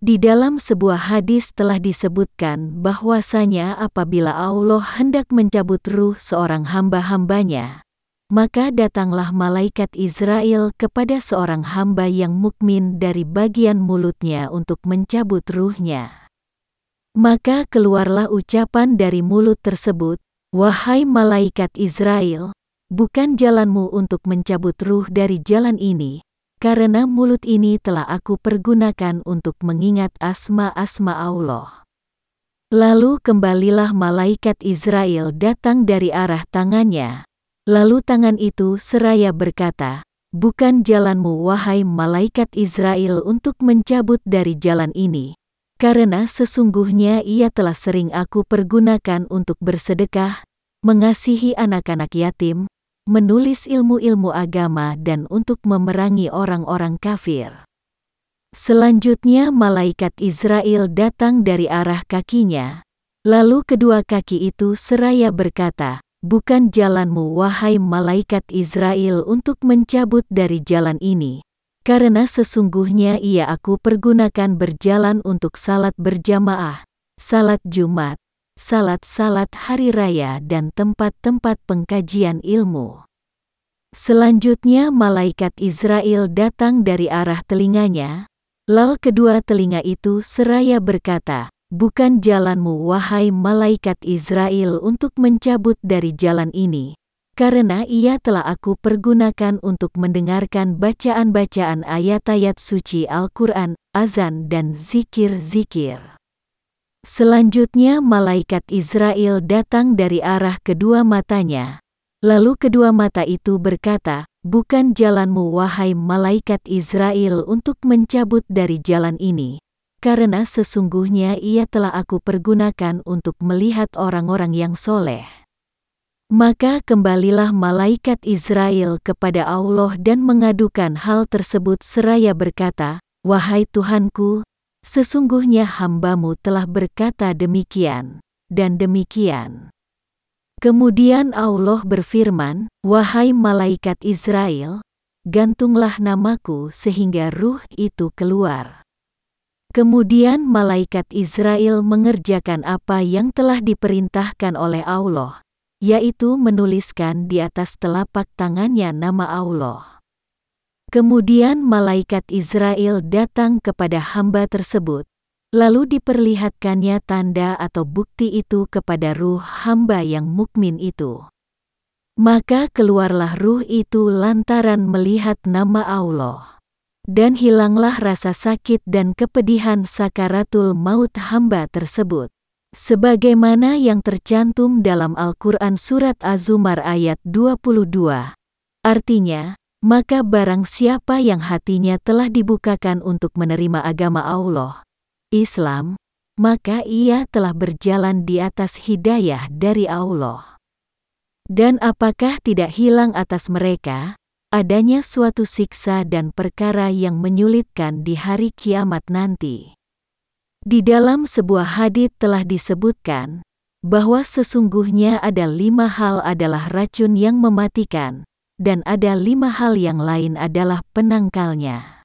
Di dalam sebuah hadis telah disebutkan bahwasanya apabila Allah hendak mencabut ruh seorang hamba-hambanya, maka datanglah malaikat Israel kepada seorang hamba yang mukmin dari bagian mulutnya untuk mencabut ruhnya. Maka keluarlah ucapan dari mulut tersebut, Wahai malaikat Israel, bukan jalanmu untuk mencabut ruh dari jalan ini, karena mulut ini telah aku pergunakan untuk mengingat asma-asma Allah. Lalu kembalilah malaikat Israel datang dari arah tangannya. Lalu tangan itu seraya berkata, Bukan jalanmu wahai malaikat Israel untuk mencabut dari jalan ini, karena sesungguhnya ia telah sering aku pergunakan untuk bersedekah, mengasihi anak-anak yatim, menulis ilmu-ilmu agama dan untuk memerangi orang-orang kafir. Selanjutnya malaikat Israel datang dari arah kakinya. Lalu kedua kaki itu seraya berkata, Bukan jalanmu wahai malaikat Israel untuk mencabut dari jalan ini. Karena sesungguhnya ia aku pergunakan berjalan untuk salat berjamaah, salat Jumat, salat-salat hari raya dan tempat-tempat pengkajian ilmu. Selanjutnya malaikat Israel datang dari arah telinganya, lal kedua telinga itu seraya berkata, Bukan jalanmu wahai malaikat Israel untuk mencabut dari jalan ini, karena ia telah aku pergunakan untuk mendengarkan bacaan-bacaan ayat-ayat suci Al-Quran, azan dan zikir-zikir. Selanjutnya malaikat Israel datang dari arah kedua matanya. Lalu kedua mata itu berkata, Bukan jalanmu wahai malaikat Israel untuk mencabut dari jalan ini, karena sesungguhnya ia telah aku pergunakan untuk melihat orang-orang yang soleh. Maka kembalilah malaikat Israel kepada Allah dan mengadukan hal tersebut seraya berkata, Wahai Tuhanku, Sesungguhnya hambamu telah berkata demikian, dan demikian. Kemudian Allah berfirman, Wahai malaikat Israel, gantunglah namaku sehingga ruh itu keluar. Kemudian malaikat Israel mengerjakan apa yang telah diperintahkan oleh Allah, yaitu menuliskan di atas telapak tangannya nama Allah. Kemudian malaikat Israel datang kepada hamba tersebut, lalu diperlihatkannya tanda atau bukti itu kepada ruh hamba yang mukmin itu. Maka keluarlah ruh itu lantaran melihat nama Allah. Dan hilanglah rasa sakit dan kepedihan sakaratul maut hamba tersebut. Sebagaimana yang tercantum dalam Al-Quran Surat Az-Zumar ayat 22. Artinya, maka barang siapa yang hatinya telah dibukakan untuk menerima agama Allah, Islam, maka ia telah berjalan di atas hidayah dari Allah. Dan apakah tidak hilang atas mereka adanya suatu siksa dan perkara yang menyulitkan di hari kiamat nanti? Di dalam sebuah hadith telah disebutkan bahwa sesungguhnya ada lima hal adalah racun yang mematikan, dan ada lima hal yang lain adalah penangkalnya.